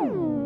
Ooh.